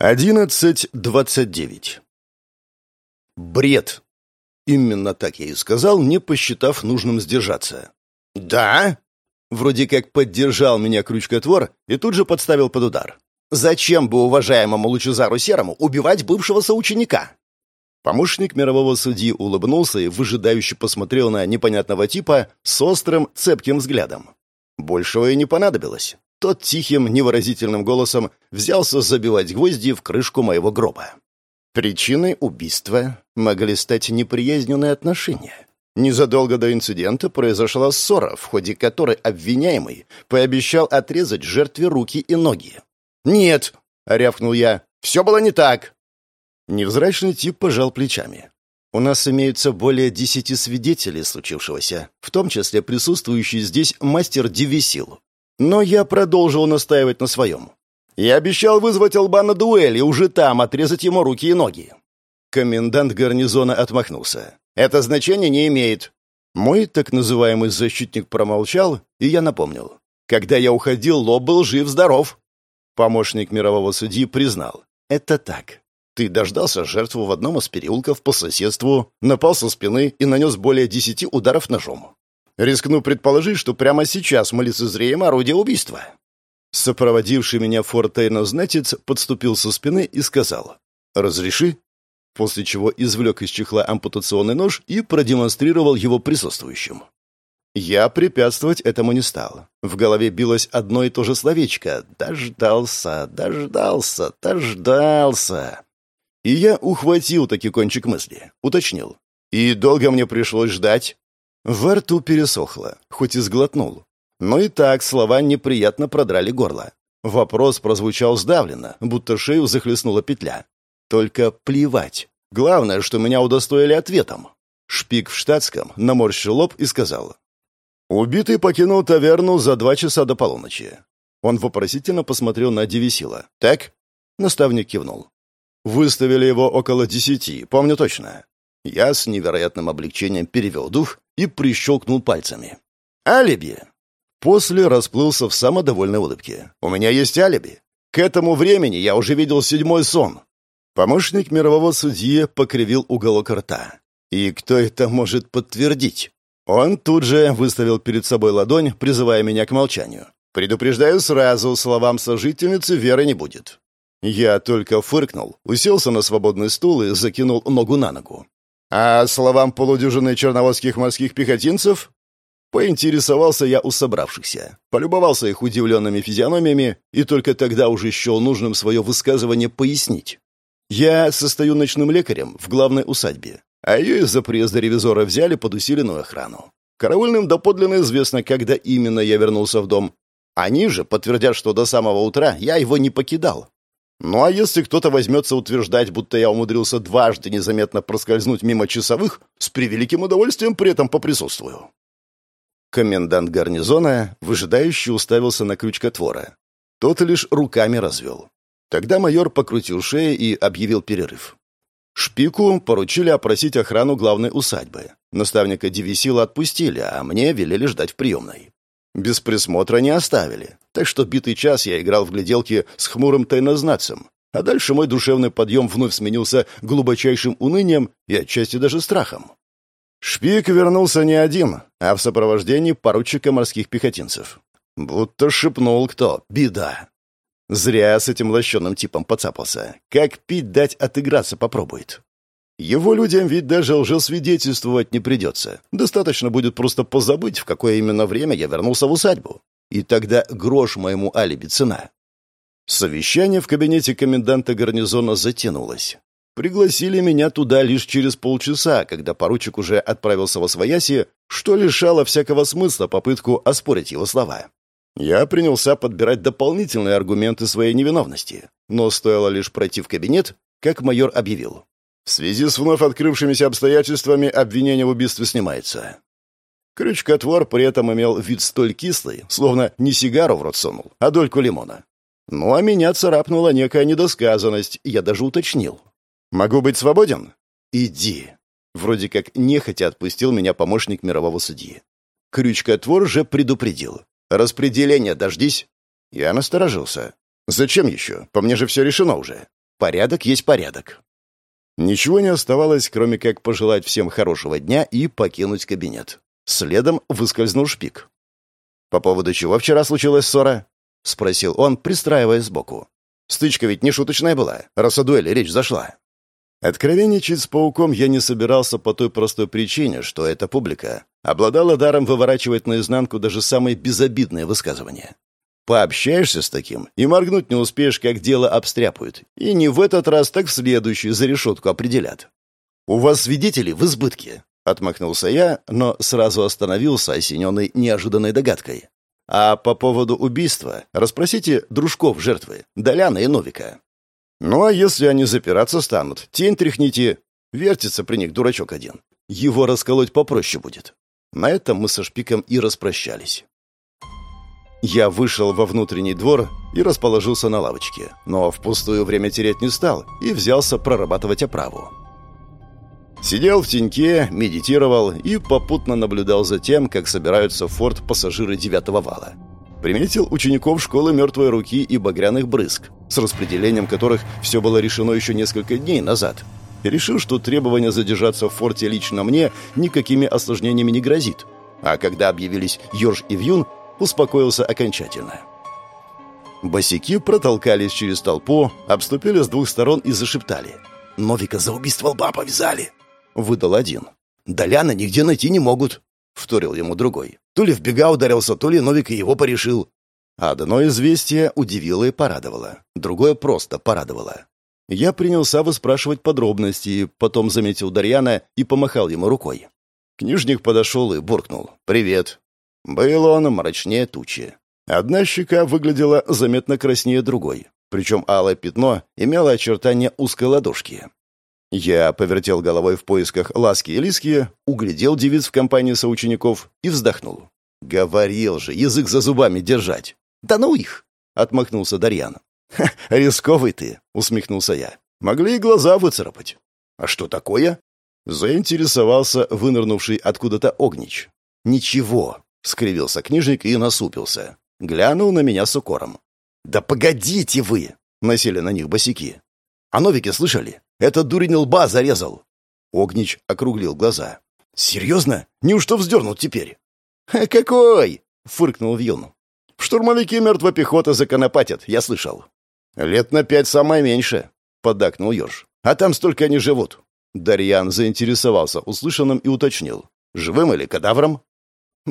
11.29 Бред. Именно так я и сказал, не посчитав нужным сдержаться. «Да?» Вроде как поддержал меня крючкотвор и тут же подставил под удар. «Зачем бы уважаемому Лучезару Серому убивать бывшего соученика?» Помощник мирового судьи улыбнулся и выжидающе посмотрел на непонятного типа с острым, цепким взглядом. Большего и не понадобилось. Тот тихим, невыразительным голосом взялся забивать гвозди в крышку моего гроба. Причиной убийства могли стать неприязненные отношения. Незадолго до инцидента произошла ссора, в ходе которой обвиняемый пообещал отрезать жертве руки и ноги. «Нет!» — рявкнул я. «Все было не так!» Невзрачный тип пожал плечами. «У нас имеются более десяти свидетелей случившегося, в том числе присутствующий здесь мастер Дивисил. Но я продолжил настаивать на своем. Я обещал вызвать Алба на дуэль и уже там отрезать ему руки и ноги. Комендант гарнизона отмахнулся. «Это значение не имеет». Мой так называемый защитник промолчал, и я напомнил. «Когда я уходил, Лоб был жив-здоров». Помощник мирового судьи признал. «Это так. Ты дождался жертву в одном из переулков по соседству, напал со спины и нанес более десяти ударов ножом. Рискну предположить, что прямо сейчас мы лицезреем орудие убийства». Сопроводивший меня фортейно-знатец подступил со спины и сказал «Разреши?» После чего извлек из чехла ампутационный нож и продемонстрировал его присутствующим. Я препятствовать этому не стал. В голове билось одно и то же словечко «дождался, дождался, дождался». И я ухватил таки кончик мысли, уточнил. «И долго мне пришлось ждать?» Во рту пересохло, хоть и сглотнул. Но и так слова неприятно продрали горло. Вопрос прозвучал сдавленно, будто шею захлестнула петля. Только плевать. Главное, что меня удостоили ответом. Шпик в штатском наморщил лоб и сказал. «Убитый покинул таверну за два часа до полуночи». Он вопросительно посмотрел на Девисила. «Так?» Наставник кивнул. «Выставили его около десяти, помню точно. Я с невероятным облегчением перевел дух и прищелкнул пальцами. «Алиби!» После расплылся в самодовольной улыбке. «У меня есть алиби. К этому времени я уже видел седьмой сон». Помощник мирового судьи покривил уголок рта. «И кто это может подтвердить?» Он тут же выставил перед собой ладонь, призывая меня к молчанию. «Предупреждаю сразу, словам сожительницы веры не будет». Я только фыркнул, уселся на свободный стул и закинул ногу на ногу. А словам полудюжины черноводских морских пехотинцев? Поинтересовался я у собравшихся, полюбовался их удивленными физиономиями и только тогда уже счел нужным свое высказывание пояснить. Я состою ночным лекарем в главной усадьбе, а ее из-за приезда ревизора взяли под усиленную охрану. Караульным доподлинно известно, когда именно я вернулся в дом. Они же подтвердят, что до самого утра я его не покидал. Ну а если кто-то возьмется утверждать, будто я умудрился дважды незаметно проскользнуть мимо часовых, с превеликим удовольствием при этом поприсутствую. Комендант гарнизона, выжидающе уставился на крючкотвора. Тот лишь руками развел. Тогда майор покрутил шею и объявил перерыв. Шпику поручили опросить охрану главной усадьбы. Наставника Дивисила отпустили, а мне велели ждать в приемной. Без присмотра не оставили. Так что битый час я играл в гляделки с хмурым тайнознацем. А дальше мой душевный подъем вновь сменился глубочайшим унынием и отчасти даже страхом. Шпик вернулся не один, а в сопровождении поручика морских пехотинцев. Будто шепнул кто. Беда. Зря с этим лощеным типом поцапался. Как пить дать отыграться попробует. Его людям ведь даже лжесвидетельствовать не придется. Достаточно будет просто позабыть, в какое именно время я вернулся в усадьбу. И тогда грош моему алиби цена. Совещание в кабинете коменданта гарнизона затянулось. Пригласили меня туда лишь через полчаса, когда поручик уже отправился во свояси, что лишало всякого смысла попытку оспорить его слова. Я принялся подбирать дополнительные аргументы своей невиновности, но стоило лишь пройти в кабинет, как майор объявил. В связи с вновь открывшимися обстоятельствами обвинение в убийстве снимается. Крючкотвор при этом имел вид столь кислый, словно не сигару в рот сунул, а дольку лимона. Ну, а меня царапнула некая недосказанность, я даже уточнил. «Могу быть свободен?» «Иди». Вроде как нехотя отпустил меня помощник мирового судьи. Крючкотвор же предупредил. «Распределение дождись». Я насторожился. «Зачем еще? По мне же все решено уже». Порядок есть порядок. Ничего не оставалось, кроме как пожелать всем хорошего дня и покинуть кабинет. Следом выскользнул шпик. «По поводу чего вчера случилась ссора?» — спросил он, пристраиваясь сбоку. «Стычка ведь не шуточная была, раз о дуэли речь зашла». Откровенничать с пауком я не собирался по той простой причине, что эта публика обладала даром выворачивать наизнанку даже самые безобидные высказывания. Пообщаешься с таким, и моргнуть не успеешь, как дело обстряпают. И не в этот раз, так в следующий за решетку определят. «У вас свидетели в избытке», — отмахнулся я, но сразу остановился, осененный неожиданной догадкой. «А по поводу убийства расспросите дружков жертвы, Доляна и Новика». «Ну, а если они запираться станут, тень тряхните. Вертится при них дурачок один. Его расколоть попроще будет». На этом мы со Шпиком и распрощались. Я вышел во внутренний двор и расположился на лавочке, но впустую время терять не стал и взялся прорабатывать оправу. Сидел в теньке, медитировал и попутно наблюдал за тем, как собираются в форт пассажиры девятого вала. Приметил учеников школы мертвой руки и багряных брызг, с распределением которых все было решено еще несколько дней назад. Решил, что требование задержаться в форте лично мне никакими осложнениями не грозит. А когда объявились Йорж и Вьюн, успокоился окончательно. Босики протолкались через толпу, обступили с двух сторон и зашептали. «Новика за убийство лба повязали!» — выдал один. «Доляна нигде найти не могут», — вторил ему другой. «То ли в бега ударился, то ли Новик и его порешил». Одно известие удивило и порадовало, другое просто порадовало. Я принялся выспрашивать подробности, потом заметил Дарьяна и помахал ему рукой. Книжник подошел и буркнул. «Привет. Был он мрачнее тучи. Одна щека выглядела заметно краснее другой, причем алое пятно имело очертания узкой ладошки. Я повертел головой в поисках ласки и лиски, углядел девиц в компании соучеников и вздохнул. «Говорил же, язык за зубами держать!» «Да ну их!» — отмахнулся Дарьян. «Ха, рисковый ты!» — усмехнулся я. «Могли и глаза выцарапать». «А что такое?» — заинтересовался вынырнувший откуда-то Огнич. «Ничего», — скривился книжник и насупился. Глянул на меня с укором. «Да погодите вы!» — носили на них босики. «А новики слышали? Этот дурень лба зарезал!» Огнич округлил глаза. «Серьезно? Неужто вздернул теперь?» «Ха, какой!» — фыркнул Вьюн. «Штурмовики мертвой пехоты законопатят, я слышал». «Лет на пять самое меньше», — поддакнул Ёж. «А там столько они живут». Дарьян заинтересовался услышанным и уточнил. «Живым или кадавром?»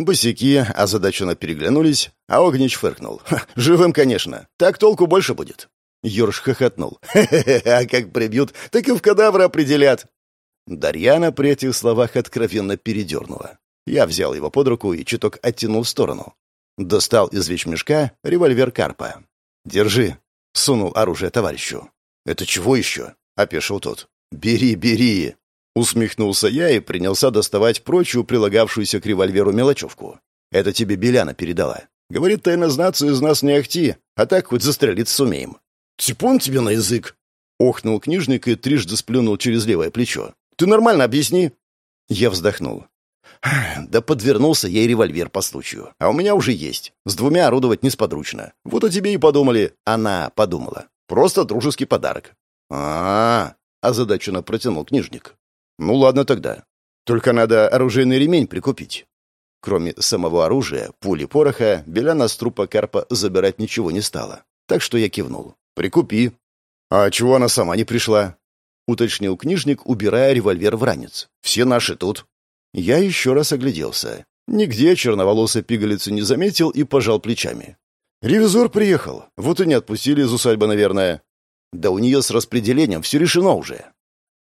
Босяки озадаченно переглянулись, а Огнич фыркнул. «Живым, конечно. Так толку больше будет». Ёрш хохотнул. «Хе-хе-хе, а как прибьют, так и в кадавра определят». Дарьяна при этих словах откровенно передернула. Я взял его под руку и чуток оттянул в сторону. Достал из вещмешка револьвер Карпа. «Держи», — сунул оружие товарищу. «Это чего еще?» — опешил тот. «Бери, бери!» Усмехнулся я и принялся доставать прочую прилагавшуюся к револьверу мелочевку. «Это тебе Беляна передала. Говорит, тайнознаться из нас не ахти, а так хоть застрелиться сумеем». «Типун тебе на язык!» Охнул книжник и трижды сплюнул через левое плечо. «Ты нормально объясни!» Я вздохнул. «Да подвернулся ей револьвер по случаю. А у меня уже есть. С двумя орудовать несподручно. Вот о тебе и подумали. Она подумала. Просто дружеский подарок». «А-а-а!» — озадаченно протянул книжник. «Ну ладно тогда. Только надо оружейный ремень прикупить». Кроме самого оружия, пули пороха, Беляна с трупа карпа забирать ничего не стала. Так что я кивнул. «Прикупи». «А чего она сама не пришла?» — уточнил книжник, убирая револьвер в ранец. «Все наши тут». Я еще раз огляделся. Нигде черноволосой пигалицу не заметил и пожал плечами. «Ревизор приехал. Вот и не отпустили из усадьбы, наверное. Да у нее с распределением все решено уже».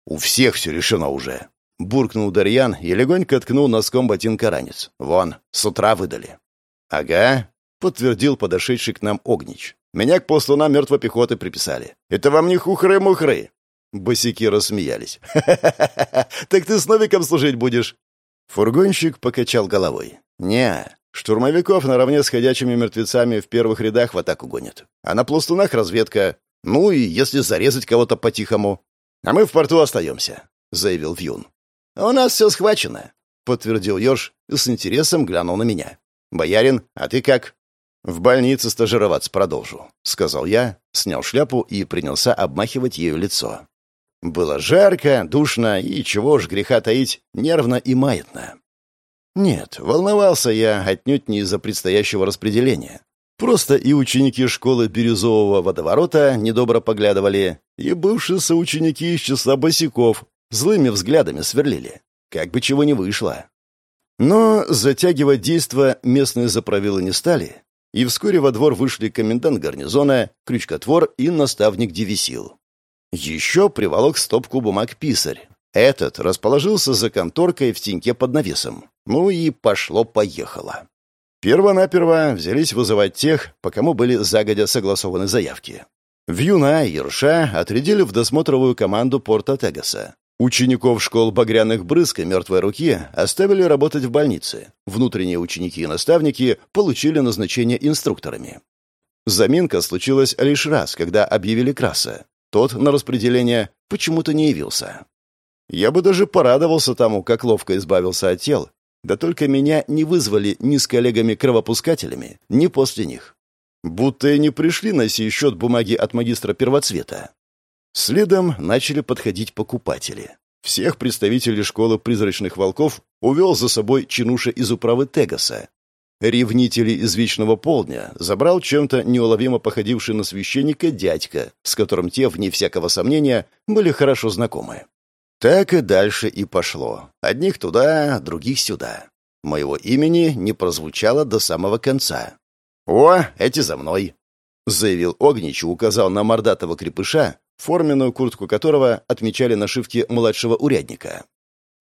«У всех все решено уже», — буркнул Дарьян и легонько ткнул носком ботинка ранец. «Вон, с утра выдали». «Ага», — подтвердил подошедший к нам Огнич. «Меня к послунам мертвой пехоты приписали. Это вам не хухры-мухры». Босики рассмеялись. «Ха-ха-ха! Так ты с Новиком служить будешь?» Фургонщик покачал головой. «Не, штурмовиков наравне с ходячими мертвецами в первых рядах в атаку гонят. А на пластунах разведка. Ну и если зарезать кого-то по-тихому. «А мы в порту остаемся», — заявил Вьюн. «У нас все схвачено», — подтвердил Ёж и с интересом глянул на меня. «Боярин, а ты как?» «В больнице стажироваться продолжу», — сказал я, снял шляпу и принялся обмахивать ею лицо. Было жарко, душно и, чего ж греха таить, нервно и маятно. Нет, волновался я отнюдь не из-за предстоящего распределения. Просто и ученики школы Бирюзового водоворота недобро поглядывали, и бывшие соученики из числа босиков злыми взглядами сверлили. Как бы чего не вышло. Но затягивать действо местные заправилы не стали, и вскоре во двор вышли комендант гарнизона, крючкотвор и наставник девисил. Еще приволок стопку бумаг писарь. Этот расположился за конторкой в теньке под навесом. Ну и пошло-поехало. Первонаперво взялись вызывать тех, по кому были загодя согласованы заявки. Вьюна и Ирша отрядили в досмотровую команду порта Тегаса. Учеников школ багряных брызг и мертвой руки оставили работать в больнице. Внутренние ученики и наставники получили назначение инструкторами. Заминка случилась лишь раз, когда объявили Краса. Тот на распределение почему-то не явился. Я бы даже порадовался тому, как ловко избавился от тел, да только меня не вызвали ни с коллегами-кровопускателями, ни после них. Будто и не пришли на сей счет бумаги от магистра первоцвета. Следом начали подходить покупатели. Всех представителей школы призрачных волков увел за собой чинуша из управы Тегаса. Ревнители из Вечного Полдня забрал чем-то неуловимо походивший на священника дядька, с которым те, вне всякого сомнения, были хорошо знакомы. Так и дальше и пошло. Одних туда, других сюда. Моего имени не прозвучало до самого конца. «О, эти за мной!» — заявил Огнич и указал на мордатого крепыша, форменную куртку которого отмечали нашивки младшего урядника.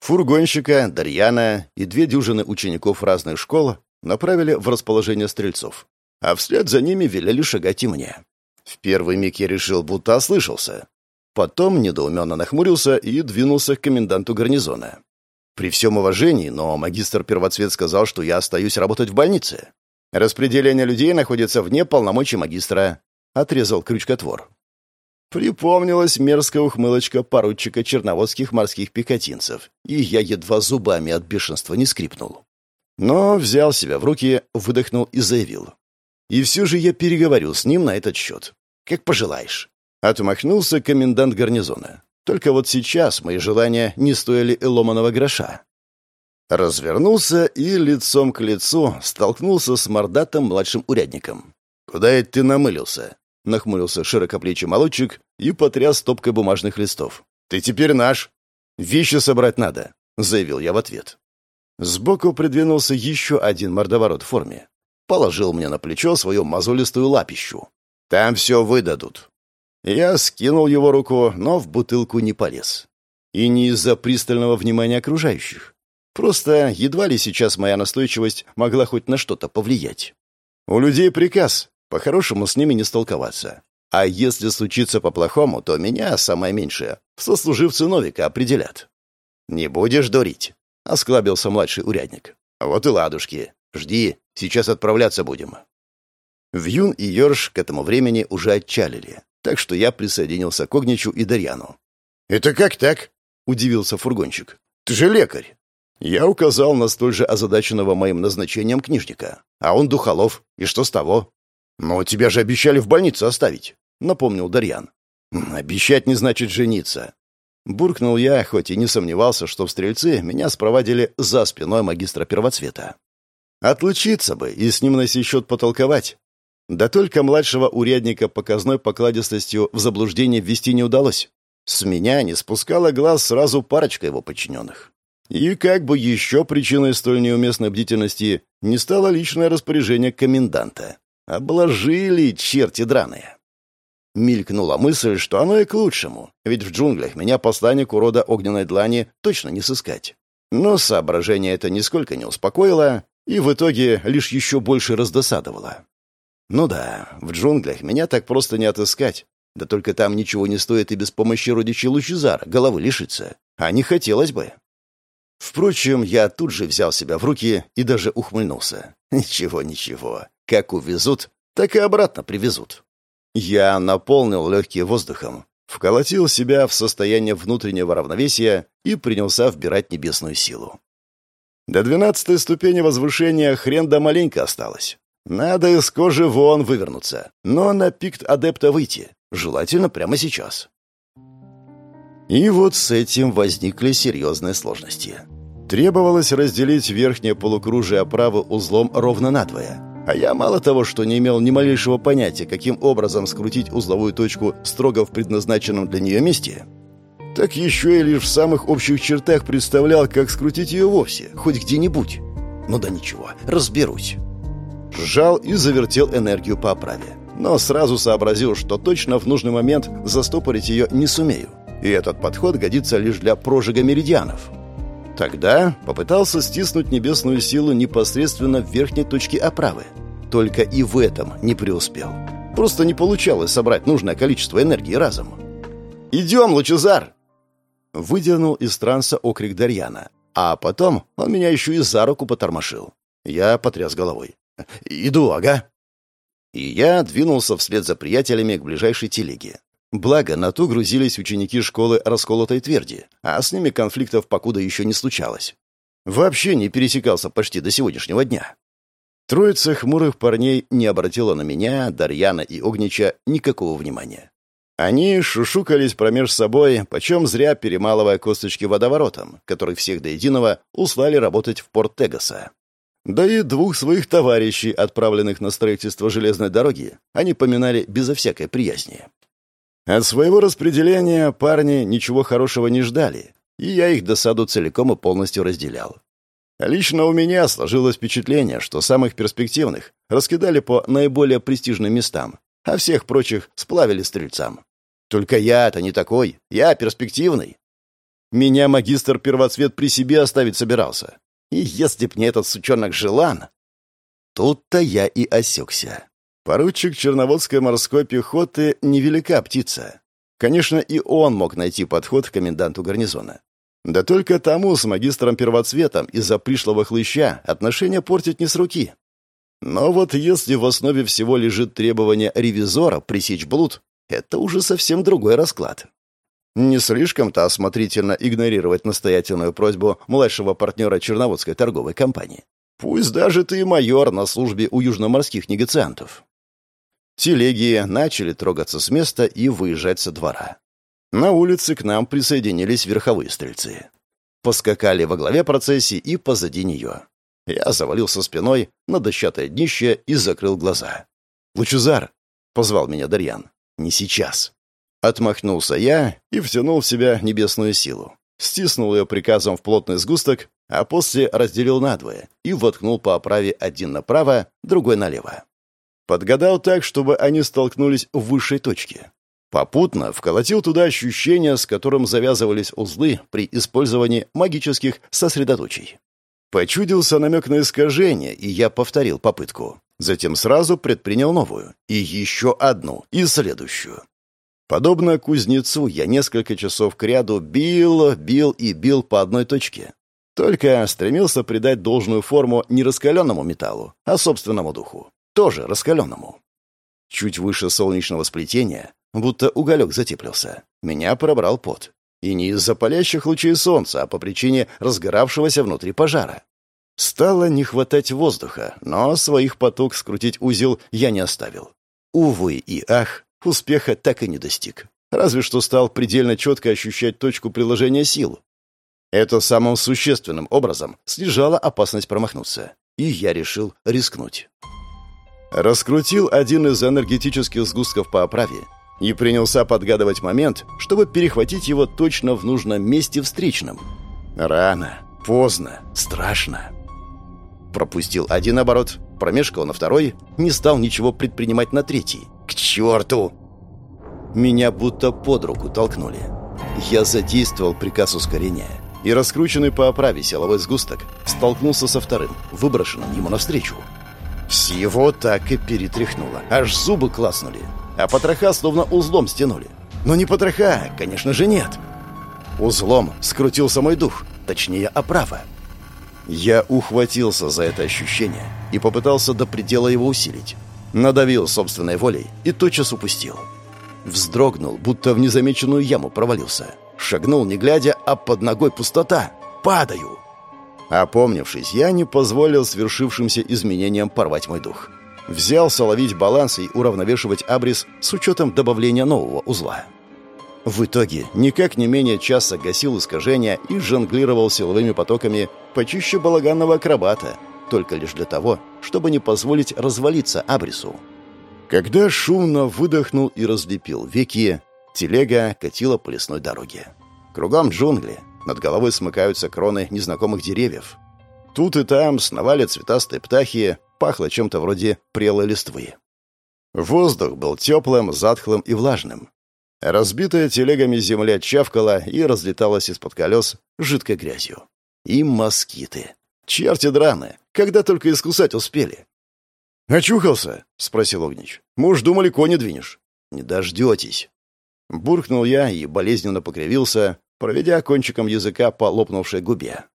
Фургонщика, Дарьяна и две дюжины учеников разных школ направили в расположение стрельцов, а вслед за ними велели шагать и мне. В первый миг я решил, будто ослышался. Потом недоуменно нахмурился и двинулся к коменданту гарнизона. При всем уважении, но магистр первоцвет сказал, что я остаюсь работать в больнице. Распределение людей находится вне полномочий магистра, — отрезал крючкотвор. Припомнилась мерзкая ухмылочка поручика черноводских морских пехотинцев, и я едва зубами от бешенства не скрипнул. Но взял себя в руки, выдохнул и заявил. И все же я переговорю с ним на этот счет. Как пожелаешь. Отмахнулся комендант гарнизона. Только вот сейчас мои желания не стоили и ломаного гроша. Развернулся и лицом к лицу столкнулся с мордатым младшим урядником. «Куда это ты намылился?» — нахмурился широкоплечий молодчик и потряс стопкой бумажных листов. «Ты теперь наш. Вещи собрать надо», — заявил я в ответ. Сбоку придвинулся еще один мордоворот в форме. Положил мне на плечо свою мозолистую лапищу. «Там все выдадут». Я скинул его руку, но в бутылку не полез. И не из-за пристального внимания окружающих. Просто едва ли сейчас моя настойчивость могла хоть на что-то повлиять. У людей приказ по-хорошему с ними не столковаться. А если случится по-плохому, то меня, самое меньшее, сослуживцы Новика определят. «Не будешь дурить», — осклабился младший урядник. «Вот и ладушки. Жди, сейчас отправляться будем». Вьюн и Йорш к этому времени уже отчалили, так что я присоединился к Огничу и Дарьяну. «Это как так?» — удивился фургончик. «Ты же лекарь». Я указал на столь же озадаченного моим назначением книжника. А он духолов. И что с того? «Но тебя же обещали в больницу оставить», — напомнил Дарьян. «Обещать не значит жениться». Буркнул я, хоть и не сомневался, что в стрельцы меня спровадили за спиной магистра первоцвета. Отлучиться бы и с ним на сей счет потолковать. Да только младшего урядника показной покладистостью в заблуждение ввести не удалось. С меня не спускала глаз сразу парочка его подчиненных. И как бы еще причиной столь неуместной бдительности не стало личное распоряжение коменданта. Обложили, черти драные. Мелькнула мысль, что оно и к лучшему, ведь в джунглях меня посланник урода огненной длани точно не сыскать. Но соображение это нисколько не успокоило и в итоге лишь еще больше раздосадовало. Ну да, в джунглях меня так просто не отыскать. Да только там ничего не стоит и без помощи родичей Лучезара головы лишиться. А не хотелось бы. Впрочем, я тут же взял себя в руки и даже ухмыльнулся. Ничего, ничего. Как увезут, так и обратно привезут. Я наполнил легкие воздухом, вколотил себя в состояние внутреннего равновесия и принялся вбирать небесную силу. До двенадцатой ступени возвышения хрен да маленько осталось. Надо из кожи вон вывернуться, но на пикт адепта выйти, желательно прямо сейчас. И вот с этим возникли серьезные сложности. Требовалось разделить верхнее полукружие оправы узлом ровно надвое. А я мало того, что не имел ни малейшего понятия, каким образом скрутить узловую точку строго в предназначенном для нее месте, так еще и лишь в самых общих чертах представлял, как скрутить ее вовсе, хоть где-нибудь. Ну да ничего, разберусь. Сжал и завертел энергию по оправе. Но сразу сообразил, что точно в нужный момент застопорить ее не сумею. И этот подход годится лишь для прожига меридианов. Тогда попытался стиснуть небесную силу непосредственно в верхней точке оправы. Только и в этом не преуспел. Просто не получалось собрать нужное количество энергии разом. «Идем, Лучезар!» Выдернул из транса окрик Дарьяна. А потом он меня еще и за руку потормошил. Я потряс головой. «Иду, ага». И я двинулся вслед за приятелями к ближайшей телеге. Благо, на ту грузились ученики школы расколотой тверди, а с ними конфликтов покуда еще не случалось. Вообще не пересекался почти до сегодняшнего дня. Троица хмурых парней не обратила на меня, Дарьяна и Огнича никакого внимания. Они шушукались промеж собой, почем зря перемалывая косточки водоворотом, который всех до единого услали работать в порт Тегаса. Да и двух своих товарищей, отправленных на строительство железной дороги, они поминали безо всякой приязни. От своего распределения парни ничего хорошего не ждали, и я их досаду целиком и полностью разделял. Лично у меня сложилось впечатление, что самых перспективных раскидали по наиболее престижным местам, а всех прочих сплавили стрельцам. Только я-то не такой, я перспективный. Меня магистр первоцвет при себе оставить собирался. И если б не этот сучонок Желан... Тут-то я и осекся. Поручик Черноводской морской пехоты — невелика птица. Конечно, и он мог найти подход к коменданту гарнизона. Да только тому с магистром первоцветом из-за пришлого хлыща отношения портить не с руки. Но вот если в основе всего лежит требование ревизора пресечь блуд, это уже совсем другой расклад. Не слишком-то осмотрительно игнорировать настоятельную просьбу младшего партнера Черноводской торговой компании. Пусть даже ты майор на службе у южноморских негациантов. Телеги начали трогаться с места и выезжать со двора. На улице к нам присоединились верховые стрельцы. Поскакали во главе процессии и позади нее. Я завалился спиной на дощатое днище и закрыл глаза. «Лучезар!» — позвал меня Дарьян. «Не сейчас». Отмахнулся я и втянул в себя небесную силу. Стиснул ее приказом в плотный сгусток, а после разделил надвое и воткнул по оправе один направо, другой налево. Подгадал так, чтобы они столкнулись в высшей точке. Попутно вколотил туда ощущения, с которым завязывались узлы при использовании магических сосредоточий. Почудился намек на искажение, и я повторил попытку. Затем сразу предпринял новую, и еще одну, и следующую. Подобно кузнецу, я несколько часов кряду бил, бил и бил по одной точке. Только стремился придать должную форму не раскаленному металлу, а собственному духу тоже раскаленному. Чуть выше солнечного сплетения, будто уголек затеплился, меня пробрал пот. И не из-за палящих лучей солнца, а по причине разгоравшегося внутри пожара. Стало не хватать воздуха, но своих поток скрутить узел я не оставил. Увы и ах, успеха так и не достиг. Разве что стал предельно четко ощущать точку приложения сил. Это самым существенным образом снижало опасность промахнуться. И я решил рискнуть. Раскрутил один из энергетических сгустков по оправе и принялся подгадывать момент, чтобы перехватить его точно в нужном месте встречном. Рано, поздно, страшно. Пропустил один оборот, промешкал на второй, не стал ничего предпринимать на третий. К черту! Меня будто под руку толкнули. Я задействовал приказ ускорения, и раскрученный по оправе силовой сгусток столкнулся со вторым, выброшенным ему навстречу. Всего так и перетряхнуло. Аж зубы класнули. А потроха словно узлом стянули. Но не потроха, конечно же, нет. Узлом скрутился мой дух, точнее, оправа. Я ухватился за это ощущение и попытался до предела его усилить. Надавил собственной волей и тотчас упустил. Вздрогнул, будто в незамеченную яму провалился. Шагнул, не глядя, а под ногой пустота. Падаю. Опомнившись, я не позволил свершившимся изменениям порвать мой дух. Взялся ловить баланс и уравновешивать абрис с учетом добавления нового узла. В итоге никак не менее часа гасил искажения и жонглировал силовыми потоками почище балаганного акробата, только лишь для того, чтобы не позволить развалиться абрису. Когда шумно выдохнул и разлепил веки, телега катила по лесной дороге. Кругом джунгли, над головой смыкаются кроны незнакомых деревьев. Тут и там сновали цветастые птахи, пахло чем-то вроде прелой листвы. Воздух был теплым, затхлым и влажным. Разбитая телегами земля чавкала и разлеталась из-под колес жидкой грязью. И москиты. Черти драны, когда только искусать успели. «Очухался?» — спросил Огнич. «Мы уж думали, кони двинешь». «Не дождетесь». Буркнул я и болезненно покривился, проведя кончиком языка по лопнувшей губе.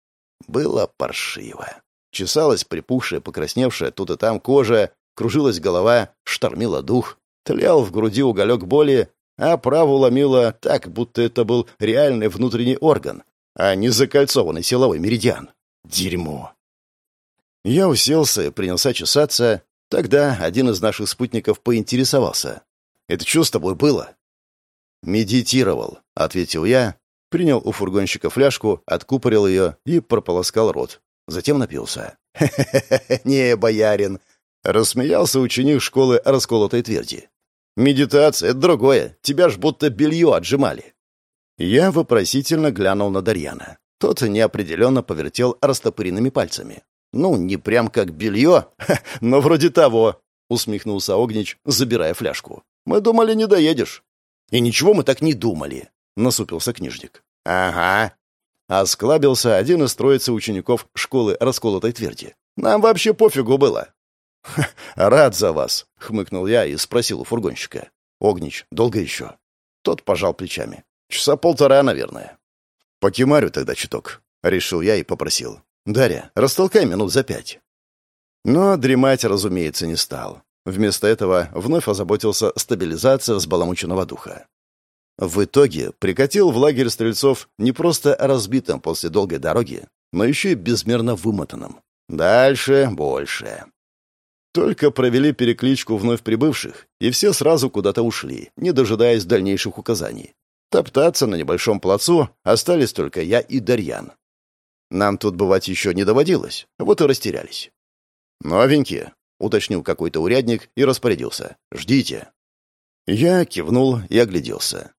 Было паршиво. Чесалась припухшая, покрасневшая тут и там кожа, кружилась голова, штормила дух, тлел в груди уголек боли, а праву ломило так, будто это был реальный внутренний орган, а не закольцованный силовой меридиан. Дерьмо. Я уселся принялся чесаться. Тогда один из наших спутников поинтересовался. «Это что с тобой было?» «Медитировал», — ответил я, принял у фургонщика фляжку, откупорил ее и прополоскал рот. Затем напился. «Хе-хе-хе, не, боярин!» — рассмеялся ученик школы расколотой тверди. «Медитация — это другое. Тебя ж будто белье отжимали». Я вопросительно глянул на Дарьяна. Тот неопределенно повертел растопыренными пальцами. «Ну, не прям как белье, но вроде того», — усмехнулся Огнич, забирая фляжку. «Мы думали, не доедешь». «И ничего мы так не думали», — насупился книжник. «Ага». Осклабился один из троицы учеников школы расколотой тверди. «Нам вообще пофигу было». «Рад за вас», — хмыкнул я и спросил у фургонщика. «Огнич, долго еще?» Тот пожал плечами. «Часа полтора, наверное». «Покемарю тогда чуток», — решил я и попросил. «Дарья, растолкай минут за пять». Но дремать, разумеется, не стал. Вместо этого вновь озаботился стабилизацией взбаламученного духа. В итоге прикатил в лагерь стрельцов не просто разбитым после долгой дороги, но еще и безмерно вымотанным. Дальше больше. Только провели перекличку вновь прибывших, и все сразу куда-то ушли, не дожидаясь дальнейших указаний. Топтаться на небольшом плацу остались только я и Дарьян. Нам тут бывать еще не доводилось, вот и растерялись. «Новенькие», — уточнил какой-то урядник и распорядился. «Ждите». Я кивнул и огляделся.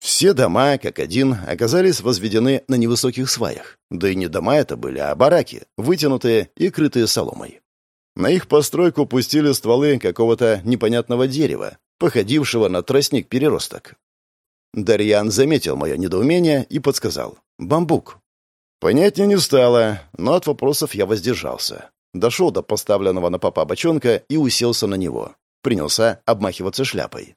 Все дома, как один, оказались возведены на невысоких сваях. Да и не дома это были, а бараки, вытянутые и крытые соломой. На их постройку пустили стволы какого-то непонятного дерева, походившего на тростник-переросток. Дарьян заметил мое недоумение и подсказал. «Бамбук». Понятнее не стало, но от вопросов я воздержался. Дошел до поставленного на попа бочонка и уселся на него. Принялся обмахиваться шляпой.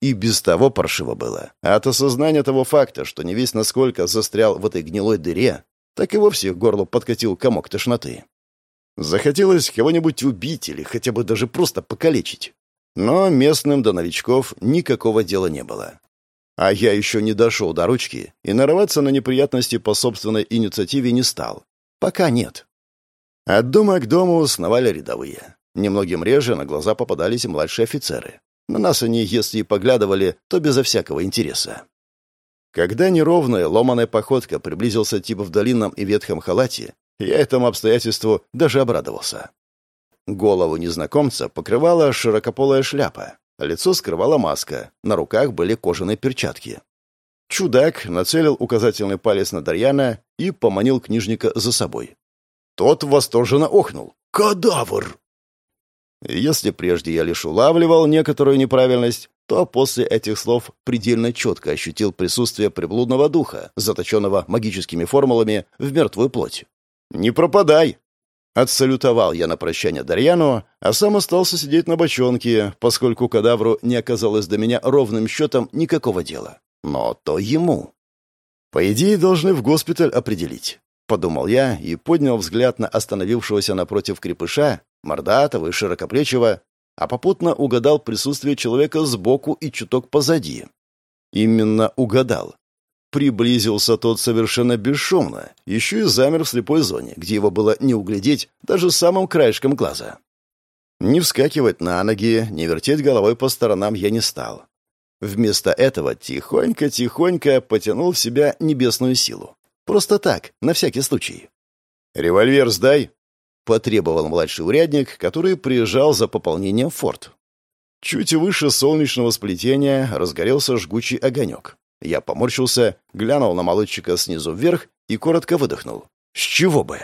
И без того паршиво было. А от осознания того факта, что не весь насколько застрял в этой гнилой дыре, так и вовсе к горлу подкатил комок тошноты. Захотелось кого-нибудь убить или хотя бы даже просто покалечить. Но местным до новичков никакого дела не было. А я еще не дошел до ручки и нарываться на неприятности по собственной инициативе не стал. Пока нет. От дома к дому сновали рядовые. Немногим реже на глаза попадались и младшие офицеры. На нас они, если и поглядывали, то безо всякого интереса. Когда неровная, ломаная походка приблизился тип в долинном и ветхом халате, я этому обстоятельству даже обрадовался. Голову незнакомца покрывала широкополая шляпа. Лицо скрывала маска, на руках были кожаные перчатки. Чудак нацелил указательный палец на Дарьяна и поманил книжника за собой. Тот восторженно охнул. «Кадавр!» Если прежде я лишь улавливал некоторую неправильность, то после этих слов предельно четко ощутил присутствие приблудного духа, заточенного магическими формулами в мертвую плоть. «Не пропадай!» Отсалютовал я на прощание Дарьяну, а сам остался сидеть на бочонке, поскольку кадавру не оказалось до меня ровным счетом никакого дела. Но то ему. По идее, должны в госпиталь определить. Подумал я и поднял взгляд на остановившегося напротив крепыша, мордатого и широкоплечего, а попутно угадал присутствие человека сбоку и чуток позади. Именно угадал. Приблизился тот совершенно бесшумно, еще и замер в слепой зоне, где его было не углядеть даже самым краешком глаза. Не вскакивать на ноги, не вертеть головой по сторонам я не стал. Вместо этого тихонько-тихонько потянул в себя небесную силу. Просто так, на всякий случай. «Револьвер сдай», — потребовал младший урядник, который приезжал за пополнением форт. Чуть выше солнечного сплетения разгорелся жгучий огонек. Я поморщился, глянул на молодчика снизу вверх и коротко выдохнул. «С чего бы?»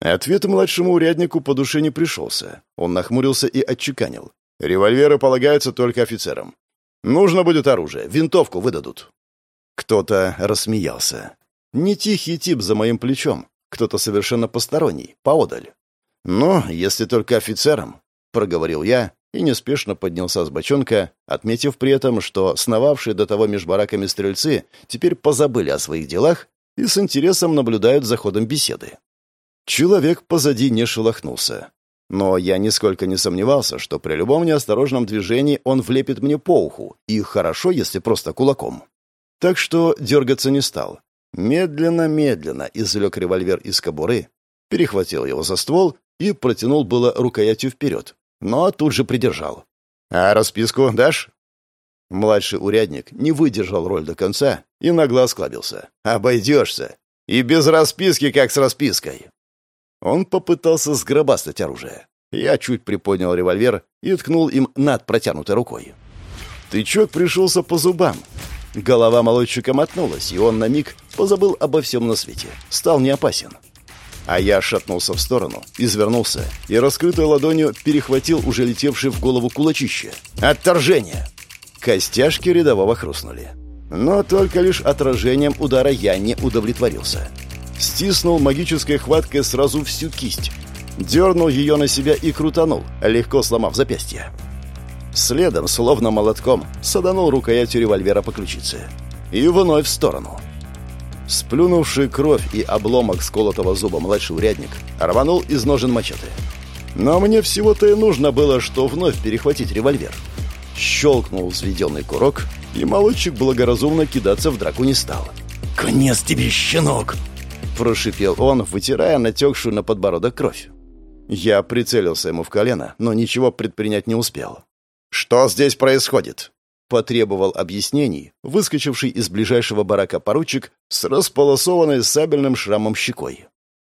Ответ младшему уряднику по душе не пришелся. Он нахмурился и отчеканил. «Револьверы полагаются только офицерам. Нужно будет оружие, винтовку выдадут». Кто-то рассмеялся. Не тихий тип за моим плечом, кто-то совершенно посторонний, поодаль. «Ну, если только офицерам», — проговорил я и неспешно поднялся с бочонка, отметив при этом, что сновавшие до того меж бараками стрельцы теперь позабыли о своих делах и с интересом наблюдают за ходом беседы. Человек позади не шелохнулся. Но я нисколько не сомневался, что при любом неосторожном движении он влепит мне по уху, и хорошо, если просто кулаком. Так что дергаться не стал. Медленно-медленно извлек револьвер из кобуры, перехватил его за ствол и протянул было рукоятью вперед, но тут же придержал. «А расписку дашь?» Младший урядник не выдержал роль до конца и нагло осклабился. «Обойдешься. И без расписки, как с распиской». Он попытался сгробастать оружие. Я чуть приподнял револьвер и ткнул им над протянутой рукой. Тычок пришелся по зубам. Голова молодчика мотнулась, и он на миг позабыл обо всем на свете. Стал неопасен. А я шатнулся в сторону, извернулся и раскрытой ладонью перехватил уже летевший в голову кулачище. «Отторжение!» Костяшки рядового хрустнули. Но только лишь отражением удара я не удовлетворился. Стиснул магической хваткой сразу всю кисть. Дернул ее на себя и крутанул, легко сломав запястье. Следом, словно молотком, саданул рукоятью револьвера по ключице. И вновь в сторону. Сплюнувший кровь и обломок сколотого зуба младший урядник рванул из ножен мачете. Но мне всего-то и нужно было, что вновь перехватить револьвер. Щелкнул взведенный курок, и молодчик благоразумно кидаться в драку не стал. «Конец тебе, щенок!» Прошипел он, вытирая натекшую на подбородок кровь. Я прицелился ему в колено, но ничего предпринять не успел. «Что здесь происходит?» Потребовал объяснений, выскочивший из ближайшего барака поручик с располосованной сабельным шрамом щекой.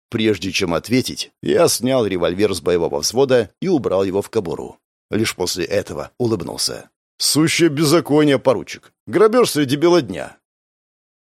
Прежде чем ответить, я снял револьвер с боевого взвода и убрал его в кобуру. Лишь после этого улыбнулся. «Сущее беззаконие, поручик. Грабеж среди бела дня.